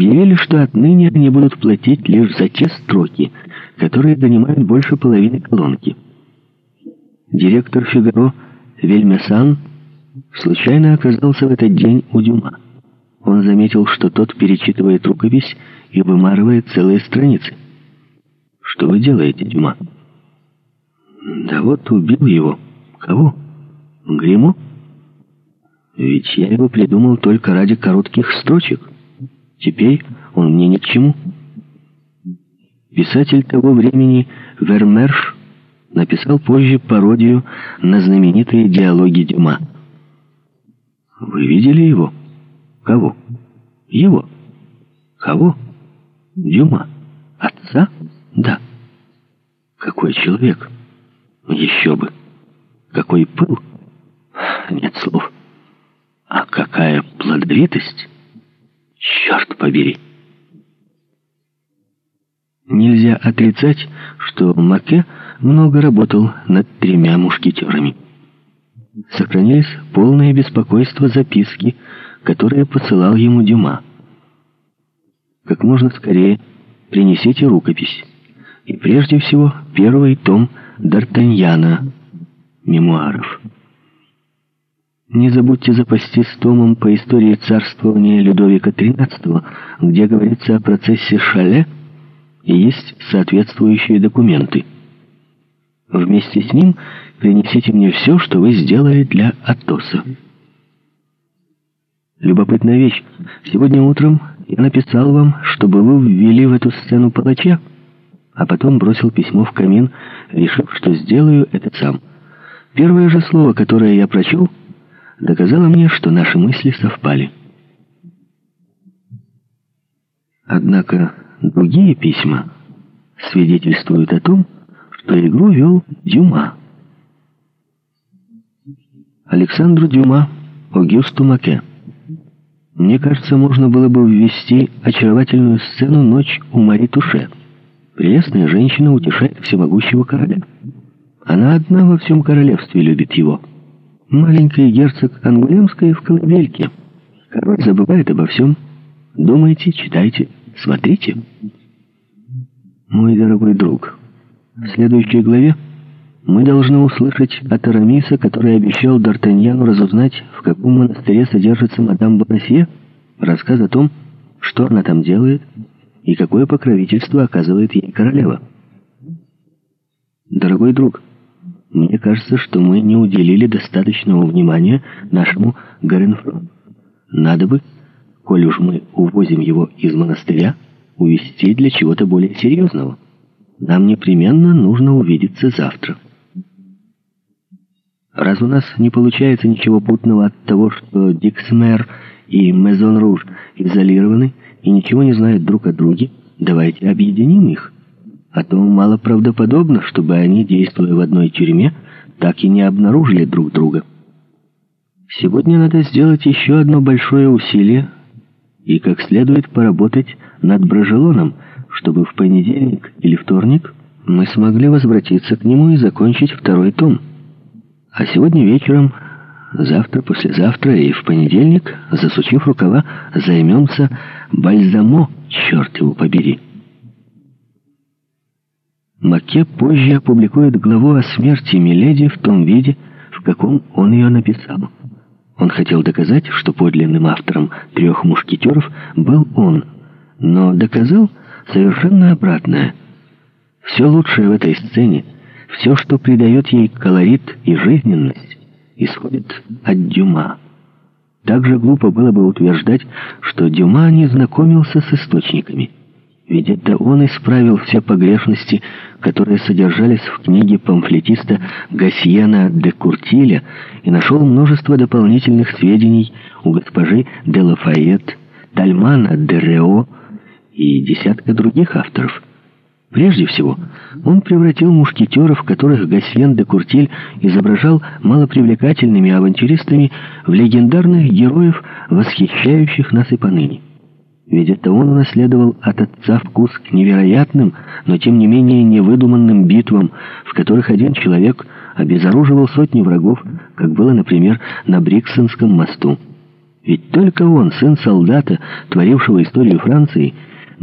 объявили, что отныне они будут платить лишь за те строки, которые занимают больше половины колонки. Директор «Фигаро» Вельмесан случайно оказался в этот день у Дюма. Он заметил, что тот перечитывает рукопись и вымарывает целые страницы. «Что вы делаете, Дюма?» «Да вот убил его. Кого? Гримо? Ведь я его придумал только ради коротких строчек». Теперь он мне ни к чему. Писатель того времени Вермерш написал позже пародию на знаменитые диалоги Дюма. Вы видели его? Кого? Его. Кого? Дюма. Отца? Да. Какой человек? Еще бы. Какой пыл? Нет слов. А какая плодовитость? Черт побери! Нельзя отрицать, что Маке много работал над тремя мушкетерами. Сохранились полное беспокойство записки, которые посылал ему Дюма. Как можно скорее принесите рукопись. И прежде всего первый том Д'Артаньяна, мемуаров. Не забудьте запастись томом по истории царствования Людовика XIII, где говорится о процессе Шале, и есть соответствующие документы. Вместе с ним принесите мне все, что вы сделали для Атоса. Любопытная вещь. Сегодня утром я написал вам, чтобы вы ввели в эту сцену палача, а потом бросил письмо в камин, решив, что сделаю это сам. Первое же слово, которое я прочел — доказало мне, что наши мысли совпали. Однако другие письма свидетельствуют о том, что игру вел Дюма. Александру Дюма, Огюсту Маке. Мне кажется, можно было бы ввести очаровательную сцену «Ночь у Мари Туше». Прелестная женщина утешает всемогущего короля. Она одна во всем королевстве любит его. Маленький герцог Ангулемской в колыбельке. Король забывает обо всем. Думайте, читайте, смотрите. Мой дорогой друг, в следующей главе мы должны услышать от Арамиса, который обещал Д'Артаньяну разузнать, в каком монастыре содержится мадам Бонасье, рассказ о том, что она там делает и какое покровительство оказывает ей королева. Дорогой друг, мне кажется, что мы не уделили достаточного внимания нашему Гаренфрону. Надо бы, коль уж мы увозим его из монастыря, увезти для чего-то более серьезного. Нам непременно нужно увидеться завтра. Раз у нас не получается ничего путного от того, что Диксмер и Мезон Руж изолированы и ничего не знают друг о друге, давайте объединим их. А то мало правдоподобно, чтобы они, действуя в одной тюрьме, так и не обнаружили друг друга. Сегодня надо сделать еще одно большое усилие и как следует поработать над Брожелоном, чтобы в понедельник или вторник мы смогли возвратиться к нему и закончить второй том. А сегодня вечером, завтра, послезавтра и в понедельник, засучив рукава, займемся бальзамо, черт его побери. Маке позже опубликует главу о смерти Миледи в том виде, в каком он ее написал. Он хотел доказать, что подлинным автором «Трех мушкетеров» был он, но доказал совершенно обратное. Все лучшее в этой сцене, все, что придает ей колорит и жизненность, исходит от Дюма. Также глупо было бы утверждать, что Дюма не знакомился с источниками. Ведь это он исправил все погрешности, которые содержались в книге памфлетиста Гасьена де Куртиля и нашел множество дополнительных сведений у госпожи де Лафайет, Тальмана де Рео и десятка других авторов. Прежде всего, он превратил мушкетеров, которых Гасьен де Куртиль изображал малопривлекательными авантюристами, в легендарных героев, восхищающих нас и поныне. Ведь это он унаследовал от отца вкус к невероятным, но тем не менее невыдуманным битвам, в которых один человек обезоруживал сотни врагов, как было, например, на Бриксонском мосту. Ведь только он, сын солдата, творившего историю Франции,